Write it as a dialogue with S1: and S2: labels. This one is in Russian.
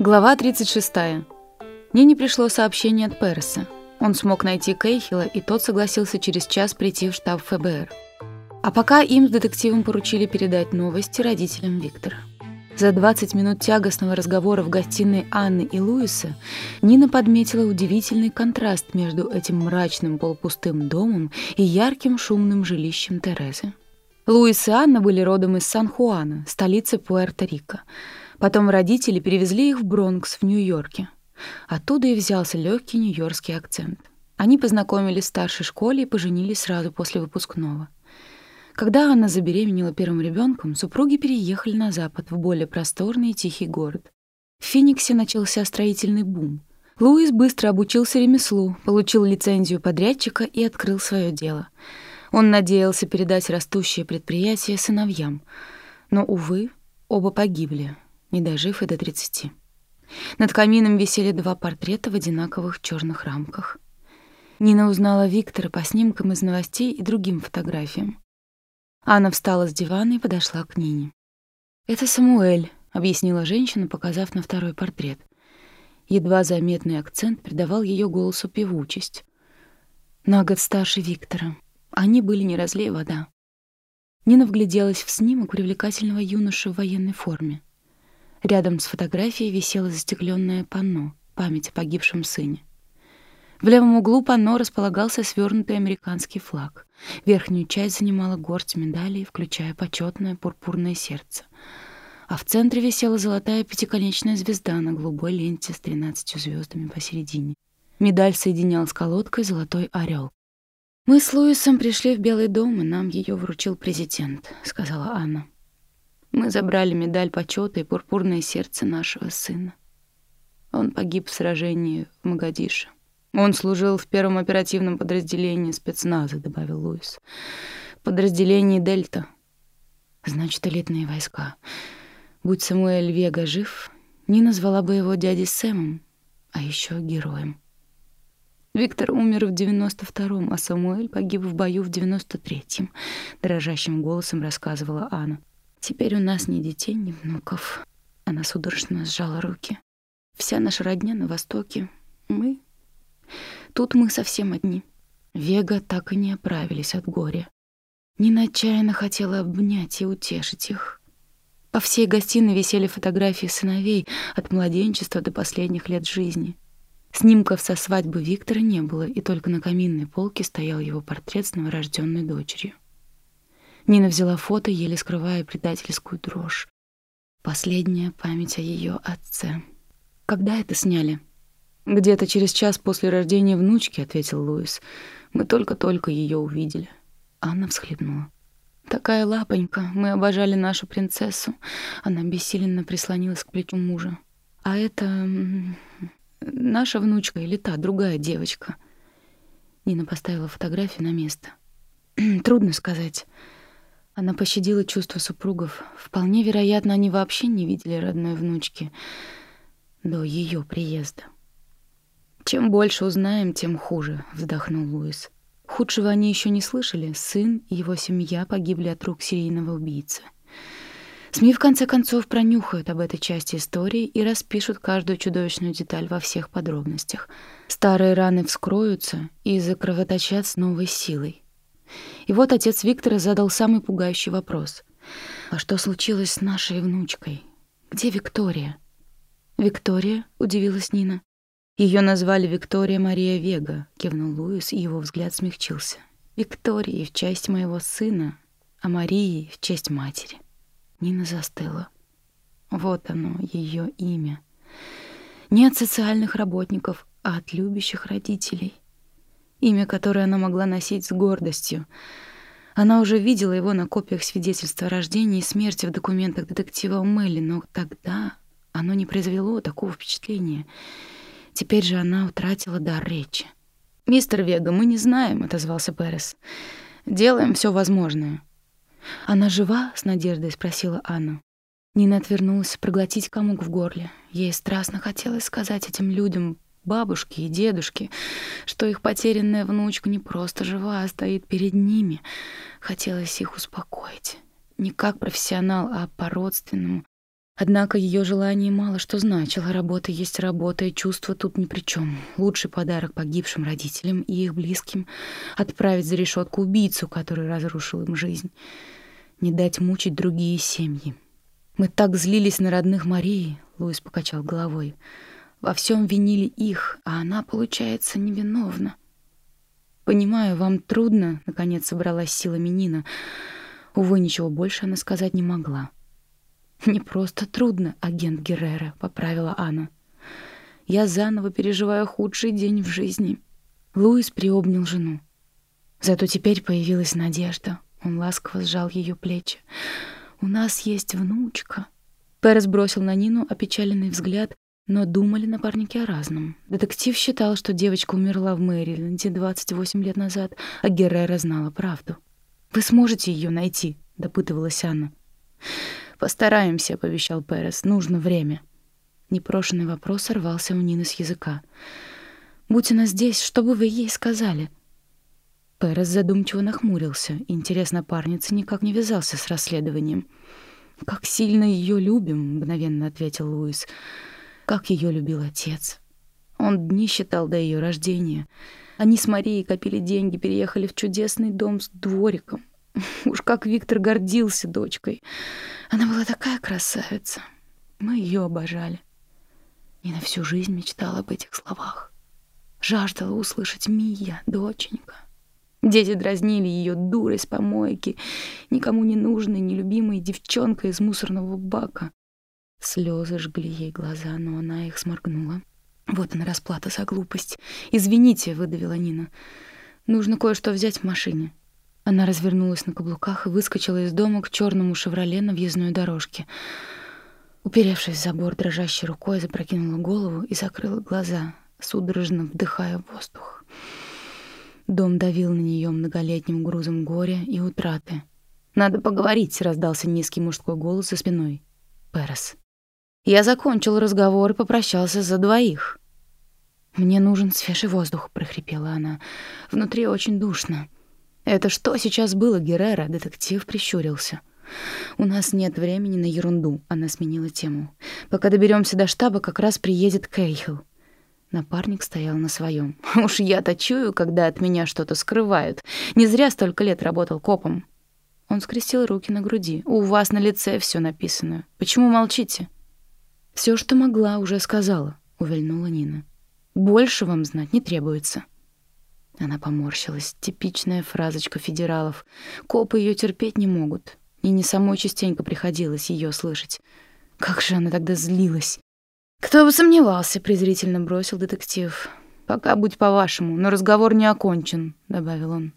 S1: Глава 36. Нине пришло сообщение от Переса. Он смог найти Кейхила, и тот согласился через час прийти в штаб ФБР. А пока им с детективом поручили передать новости родителям Виктора. За 20 минут тягостного разговора в гостиной Анны и Луиса Нина подметила удивительный контраст между этим мрачным полупустым домом и ярким шумным жилищем Терезы. Луис и Анна были родом из Сан-Хуана, столицы Пуэрто-Рико. Потом родители перевезли их в Бронкс в Нью-Йорке. Оттуда и взялся легкий нью-йоркский акцент. Они познакомились в старшей школе и поженились сразу после выпускного. Когда Анна забеременела первым ребенком, супруги переехали на запад, в более просторный и тихий город. В Фениксе начался строительный бум. Луис быстро обучился ремеслу, получил лицензию подрядчика и открыл свое дело. Он надеялся передать растущее предприятие сыновьям. Но, увы, оба погибли, не дожив и до 30. Над камином висели два портрета в одинаковых черных рамках. Нина узнала Виктора по снимкам из новостей и другим фотографиям. Анна встала с дивана и подошла к Нине. «Это Самуэль», — объяснила женщина, показав на второй портрет. Едва заметный акцент придавал ее голосу певучесть. На год старше Виктора. Они были не разлей вода. Нина вгляделась в снимок привлекательного юноши в военной форме. Рядом с фотографией висело застекленное панно «Память о погибшем сыне». В левом углу панно располагался свернутый американский флаг. Верхнюю часть занимала горсть медалей, включая почетное пурпурное сердце. А в центре висела золотая пятиконечная звезда на голубой ленте с тринадцатью звездами посередине. Медаль соединял с колодкой золотой орел. «Мы с Луисом пришли в Белый дом, и нам ее вручил президент», — сказала Анна. «Мы забрали медаль почета и пурпурное сердце нашего сына. Он погиб в сражении в Магадише. Он служил в первом оперативном подразделении спецназа, добавил Луис. Подразделении Дельта. Значит, элитные войска. Будь Самуэль Вега жив, не назвала бы его дядей Сэмом, а еще героем. Виктор умер в 92-м, а Самуэль погиб в бою в 93-м, дрожащим голосом рассказывала Анна. Теперь у нас ни детей, ни внуков. Она судорожно сжала руки. Вся наша родня на востоке. Мы Тут мы совсем одни. Вега так и не оправились от горя. Нина отчаянно хотела обнять и утешить их. По всей гостиной висели фотографии сыновей от младенчества до последних лет жизни. Снимков со свадьбы Виктора не было, и только на каминной полке стоял его портрет с новорожденной дочерью. Нина взяла фото, еле скрывая предательскую дрожь. Последняя память о ее отце. Когда это сняли? «Где-то через час после рождения внучки», — ответил Луис. «Мы только-только ее увидели». Анна всхлипнула. «Такая лапонька, мы обожали нашу принцессу». Она бессиленно прислонилась к плечу мужа. «А это наша внучка или та, другая девочка?» Нина поставила фотографию на место. «Трудно сказать». Она пощадила чувства супругов. Вполне вероятно, они вообще не видели родной внучки до ее приезда. «Чем больше узнаем, тем хуже», — вздохнул Луис. Худшего они еще не слышали. Сын и его семья погибли от рук серийного убийцы. СМИ в конце концов пронюхают об этой части истории и распишут каждую чудовищную деталь во всех подробностях. Старые раны вскроются и закровоточат с новой силой. И вот отец Виктора задал самый пугающий вопрос. «А что случилось с нашей внучкой? Где Виктория?» «Виктория?» — удивилась Нина. Ее назвали Виктория Мария Вега, кивнул Луис, и его взгляд смягчился. Виктории в честь моего сына, а Марии в честь матери. Нина застыла. Вот оно, ее имя. Не от социальных работников, а от любящих родителей. Имя, которое она могла носить с гордостью. Она уже видела его на копиях свидетельства о рождении и смерти в документах детектива Мелли, но тогда оно не произвело такого впечатления — Теперь же она утратила дар речи. «Мистер Вега, мы не знаем», — отозвался Перес. «Делаем все возможное». «Она жива?» — с надеждой спросила Анна. Нина отвернулась проглотить комок в горле. Ей страстно хотелось сказать этим людям, бабушке и дедушке, что их потерянная внучка не просто жива, а стоит перед ними. Хотелось их успокоить. Не как профессионал, а по-родственному. Однако ее желание мало что значило. Работа есть работа, и чувства тут ни при чем. Лучший подарок погибшим родителям и их близким — отправить за решетку убийцу, который разрушил им жизнь. Не дать мучить другие семьи. Мы так злились на родных Марии, — Луис покачал головой. Во всем винили их, а она, получается, невиновна. «Понимаю, вам трудно», — наконец собралась силами Нина. Увы, ничего больше она сказать не могла. «Не просто трудно, агент Геррера», — поправила Анна. «Я заново переживаю худший день в жизни». Луис приобнял жену. Зато теперь появилась надежда. Он ласково сжал ее плечи. «У нас есть внучка». Перес бросил на Нину опечаленный взгляд, но думали напарники о разном. Детектив считал, что девочка умерла в Мэриленде 28 лет назад, а Геррера знала правду. «Вы сможете ее найти?» — допытывалась Анна. «Постараемся», — пообещал Перес. «Нужно время». Непрошенный вопрос сорвался у Нины с языка. «Будь она здесь, что бы вы ей сказали?» Перес задумчиво нахмурился. Интерес напарницы никак не вязался с расследованием. «Как сильно ее любим», — мгновенно ответил Луис. «Как ее любил отец». Он дни считал до ее рождения. Они с Марией копили деньги, переехали в чудесный дом с двориком. Уж как Виктор гордился дочкой. Она была такая красавица. Мы ее обожали. И на всю жизнь мечтала об этих словах. Жаждала услышать «Мия, доченька». Дети дразнили ее дурой с помойки, никому не нужной, нелюбимой девчонкой из мусорного бака. Слезы жгли ей глаза, но она их сморгнула. Вот она расплата за глупость. «Извините», — выдавила Нина. «Нужно кое-что взять в машине». Она развернулась на каблуках и выскочила из дома к черному «Шевроле» на въездной дорожке. Уперевшись в забор, дрожащей рукой запрокинула голову и закрыла глаза, судорожно вдыхая воздух. Дом давил на нее многолетним грузом горя и утраты. «Надо поговорить», — раздался низкий мужской голос за спиной. Перес. Я закончил разговор и попрощался за двоих. «Мне нужен свежий воздух», — прохрипела она. «Внутри очень душно». «Это что сейчас было, Геррера?» — детектив прищурился. «У нас нет времени на ерунду», — она сменила тему. «Пока доберемся до штаба, как раз приедет Кейхил». Напарник стоял на своем. «Уж я-то чую, когда от меня что-то скрывают. Не зря столько лет работал копом». Он скрестил руки на груди. «У вас на лице все написано. Почему молчите?» Все, что могла, уже сказала», — увильнула Нина. «Больше вам знать не требуется». Она поморщилась. Типичная фразочка федералов. Копы ее терпеть не могут. И не самой частенько приходилось ее слышать. Как же она тогда злилась. «Кто бы сомневался», — презрительно бросил детектив. «Пока будь по-вашему, но разговор не окончен», — добавил он.